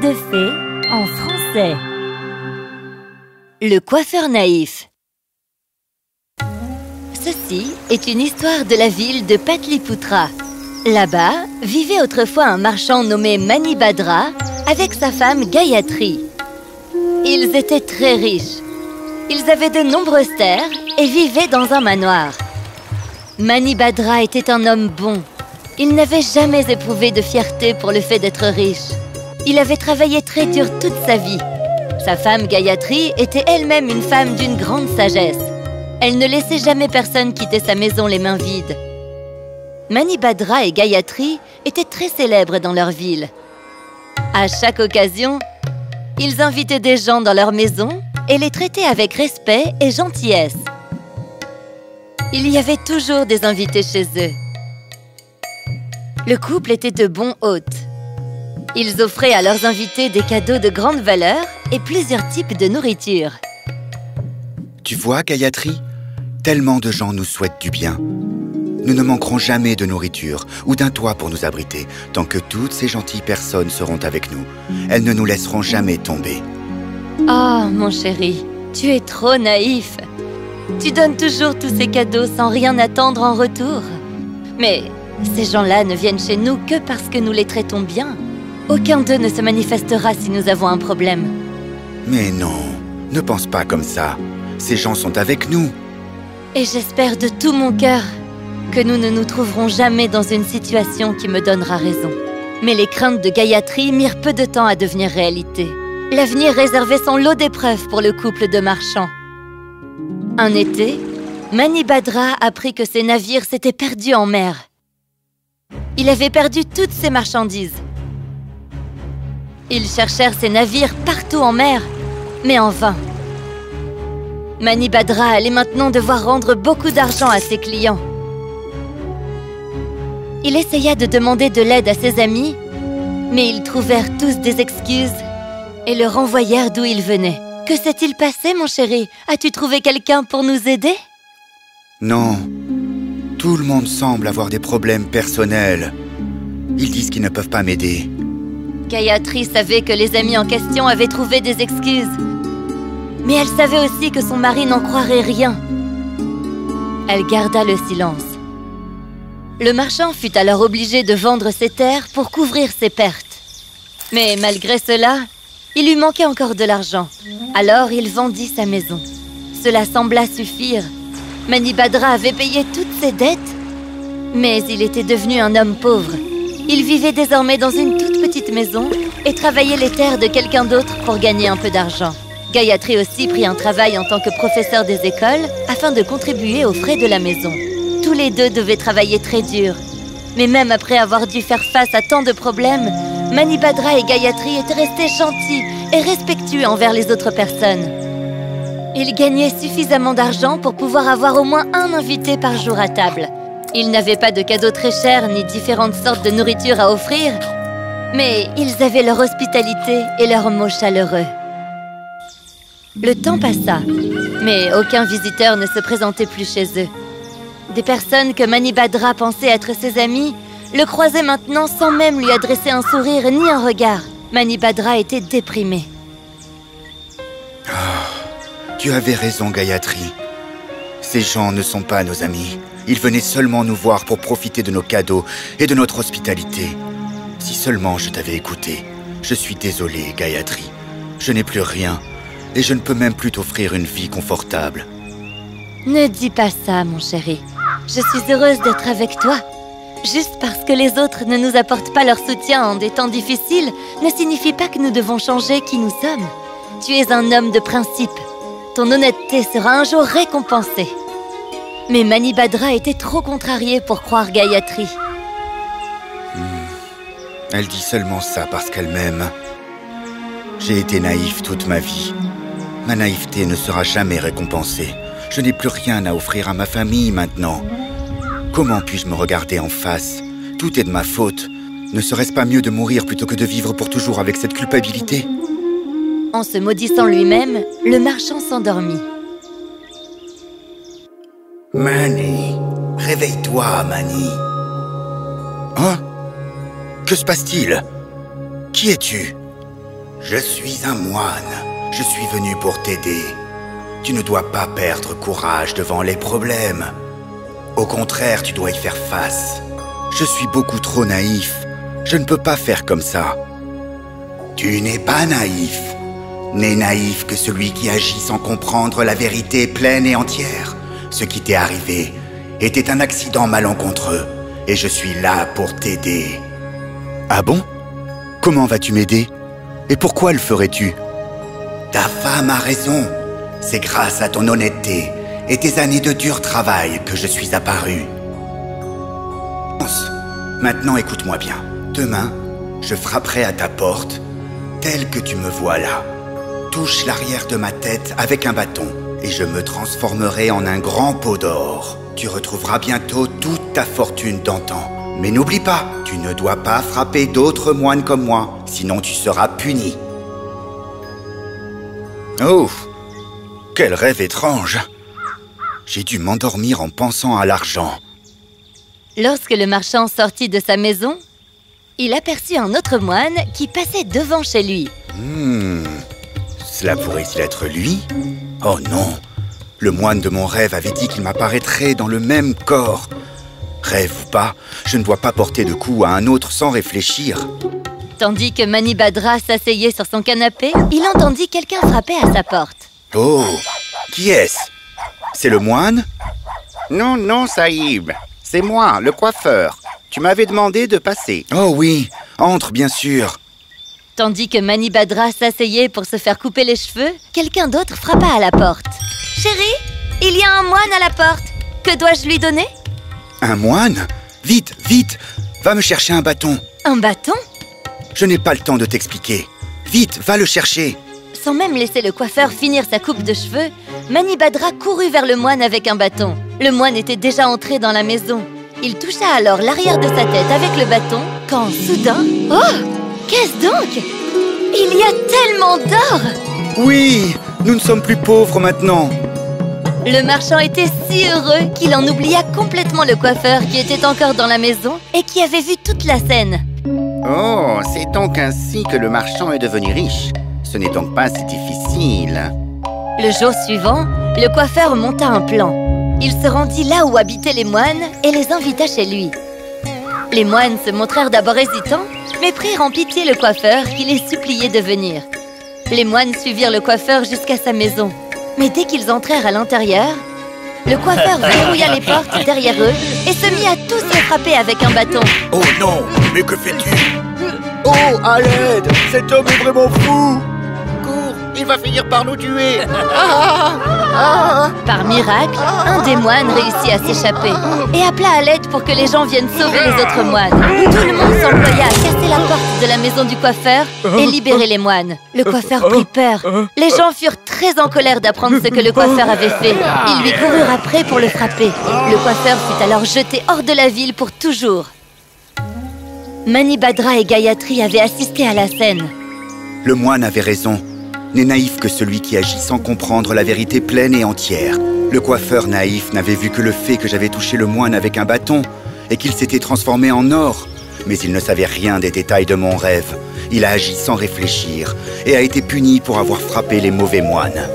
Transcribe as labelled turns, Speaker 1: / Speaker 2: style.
Speaker 1: de fées en français. Le coiffeur naïf Ceci est une histoire de la ville de Patliputra. Là-bas, vivait autrefois un marchand nommé Manibhadra avec sa femme Gayatri. Ils étaient très riches. Ils avaient de nombreuses terres et vivaient dans un manoir. Manibhadra était un homme bon. Il n'avait jamais éprouvé de fierté pour le fait d'être riche. Il avait travaillé très dur toute sa vie. Sa femme Gayatri était elle-même une femme d'une grande sagesse. Elle ne laissait jamais personne quitter sa maison les mains vides. Manibhadra et Gayatri étaient très célèbres dans leur ville. À chaque occasion, ils invitaient des gens dans leur maison et les traitaient avec respect et gentillesse. Il y avait toujours des invités chez eux. Le couple était de bons hôtes. Ils offraient à leurs invités des cadeaux de grande valeur et plusieurs types de nourriture.
Speaker 2: Tu vois, Gayatri, tellement de gens nous souhaitent du bien. Nous ne manquerons jamais de nourriture ou d'un toit pour nous abriter tant que toutes ces gentilles personnes seront avec nous. Elles ne nous laisseront jamais tomber.
Speaker 1: Oh, mon chéri, tu es trop naïf. Tu donnes toujours tous ces cadeaux sans rien attendre en retour. Mais ces gens-là ne viennent chez nous que parce que nous les traitons bien. Aucun d'eux ne se manifestera si nous avons un problème.
Speaker 2: Mais non, ne pense pas comme ça. Ces gens sont avec nous.
Speaker 1: Et j'espère de tout mon cœur que nous ne nous trouverons jamais dans une situation qui me donnera raison. Mais les craintes de Gayatri mirent peu de temps à devenir réalité. L'avenir réservait son lot d'épreuves pour le couple de marchands. Un été, Manibhadra apprit que ses navires s'étaient perdus en mer. Il avait perdu toutes ses marchandises. Ils cherchèrent ses navires partout en mer, mais en vain. Manibhadra allait maintenant devoir rendre beaucoup d'argent à ses clients. Il essaya de demander de l'aide à ses amis, mais ils trouvèrent tous des excuses et le renvoyèrent d'où il venait. Que s'est-il passé, mon chéri? As-tu trouvé quelqu'un pour nous aider?
Speaker 2: Non. Tout le monde semble avoir des problèmes personnels. Ils disent qu'ils ne peuvent pas m'aider.
Speaker 1: Gayatri savait que les amis en question avaient trouvé des excuses. Mais elle savait aussi que son mari n'en croirait rien. Elle garda le silence. Le marchand fut alors obligé de vendre ses terres pour couvrir ses pertes. Mais malgré cela, il lui manquait encore de l'argent. Alors il vendit sa maison. Cela sembla suffire. Manibhadra avait payé toutes ses dettes. Mais il était devenu un homme pauvre. Il vivait désormais dans une toute maison et travaillait les terres de quelqu'un d'autre pour gagner un peu d'argent. Gayatri aussi prit un travail en tant que professeur des écoles afin de contribuer aux frais de la maison. Tous les deux devaient travailler très dur. Mais même après avoir dû faire face à tant de problèmes, Manibhadra et Gayatri étaient restés gentils et respectueux envers les autres personnes. Ils gagnaient suffisamment d'argent pour pouvoir avoir au moins un invité par jour à table. Ils n'avaient pas de cadeaux très chers ni différentes sortes de nourriture à offrir, mais ils avaient leur hospitalité et leurs mots chaleureux. Le temps passa, mais aucun visiteur ne se présentait plus chez eux. Des personnes que Manibhadra pensait être ses amis le croisaient maintenant sans même lui adresser un sourire ni un regard. Manibhadra était déprimé.
Speaker 2: Oh, tu avais raison, Gayatri. Ces gens ne sont pas nos amis. Ils venaient seulement nous voir pour profiter de nos cadeaux et de notre hospitalité. Si seulement je t'avais écouté. Je suis désolé, Gayatri. Je n'ai plus rien et je ne peux même plus t'offrir une vie confortable.
Speaker 1: Ne dis pas ça, mon chéri. Je suis heureuse d'être avec toi. Juste parce que les autres ne nous apportent pas leur soutien en des temps difficiles ne signifie pas que nous devons changer qui nous sommes. Tu es un homme de principe. Ton honnêteté sera un jour récompensée. Mais Manibhadra était trop contrariée pour croire Gayatri.
Speaker 2: Elle dit seulement ça parce qu'elle m'aime. J'ai été naïf toute ma vie. Ma naïveté ne sera jamais récompensée. Je n'ai plus rien à offrir à ma famille maintenant. Comment puis-je me regarder en face? Tout est de ma faute. Ne serait-ce pas mieux de mourir plutôt que de vivre pour toujours avec cette culpabilité?
Speaker 1: En se maudissant lui-même, le marchand s'endormit.
Speaker 2: Mani, réveille-toi, Mani. Hein? Que se passe-t-il Qui es-tu Je suis un moine. Je suis venu pour t'aider. Tu ne dois pas perdre courage devant les problèmes. Au contraire, tu dois y faire face. Je suis beaucoup trop naïf. Je ne peux pas faire comme ça. Tu n'es pas naïf. N'est naïf que celui qui agit sans comprendre la vérité pleine et entière. Ce qui t'est arrivé était un accident malencontreux, et je suis là pour t'aider.
Speaker 3: Ah bon? Comment vas-tu m'aider? Et pourquoi le ferais-tu?
Speaker 2: Ta femme a raison. C'est grâce à ton honnêteté et tes années de dur travail que je suis apparu. Maintenant écoute-moi bien. Demain, je frapperai à ta porte, tel que tu me vois là. Touche l'arrière de ma tête avec un bâton, et je me transformerai en un grand pot d'or. Tu retrouveras bientôt toute ta fortune d'antan. Mais n'oublie pas, tu ne dois pas frapper d'autres moines comme moi, sinon tu seras puni.
Speaker 3: Oh Quel rêve étrange J'ai dû m'endormir en pensant à l'argent.
Speaker 1: Lorsque le marchand sortit de sa maison, il aperçut un autre moine qui passait devant chez lui.
Speaker 2: Hmm, cela pourrait-il être lui? Oh non Le moine de mon rêve avait dit qu'il m'apparaîtrait dans le même corps. Rêve ou pas, je ne dois pas porter de coups à un autre sans réfléchir.
Speaker 1: Tandis que Manibadra s'asseyait sur son canapé, il entendit quelqu'un frapper à sa porte.
Speaker 2: Oh Qui est-ce? C'est le moine?
Speaker 4: Non, non, Saïb. C'est moi, le coiffeur. Tu m'avais demandé de passer.
Speaker 2: Oh oui, entre bien sûr.
Speaker 1: Tandis que Manibadra s'asseyait pour se faire couper les cheveux, quelqu'un d'autre frappa à la porte. Chérie, il y a un moine à la porte. Que dois-je lui donner?
Speaker 2: Un moine Vite, vite Va me chercher un bâton.
Speaker 1: Un bâton
Speaker 2: Je n'ai pas le temps de t'expliquer. Vite, va le chercher.
Speaker 1: Sans même laisser le coiffeur finir sa coupe de cheveux, Manibadra courut vers le moine avec un bâton. Le moine était déjà entré dans la maison. Il toucha alors l'arrière de sa tête avec le bâton, quand soudain... Oh Qu'est-ce donc? Il y a tellement d'or
Speaker 2: Oui Nous ne sommes plus pauvres maintenant.
Speaker 1: Le marchand était si heureux qu'il en oublia complètement le coiffeur qui était encore dans la maison et qui avait vu toute la scène.
Speaker 4: Oh, c'est donc ainsi que le marchand est devenu riche. Ce n'est donc pas si difficile.
Speaker 1: Le jour suivant, le coiffeur monta un plan. Il se rendit là où habitaient les moines et les invita chez lui. Les moines se montrèrent d'abord hésitants, mais prirent en pitié le coiffeur qui les suppliait de venir. Les moines suivirent le coiffeur jusqu'à sa maison. Mais dès qu'ils entrèrent à l'intérieur, le coiffeur verrouilla les portes derrière eux et se mit à tous les frapper avec un bâton.
Speaker 2: Oh non Mais que fais-tu?
Speaker 4: Oh, à l'aide Cet homme est vraiment fou il va finir par nous tuer Ah, ah,
Speaker 1: Par miracle, un des moines réussit à s'échapper et appela à l'aide pour que les gens viennent sauver les autres moines. Tout le monde s'employa à casser la porte de la maison du coiffeur et libérer les moines. Le coiffeur prit peur. Les gens furent très en colère d'apprendre ce que le coiffeur avait fait. Ils lui coururent après pour le frapper. Le coiffeur fut alors jeté hors de la ville pour toujours. Manibadra et Gayatri avaient assisté à la scène.
Speaker 2: Le moine avait raison. N'est naïf que celui qui agit sans comprendre la vérité pleine et entière. Le coiffeur naïf n'avait vu que le fait que j'avais touché le moine avec un bâton et qu'il s'était transformé en or. Mais il ne savait rien des détails de mon rêve. Il a agi sans réfléchir et a été puni pour avoir frappé les mauvais moines.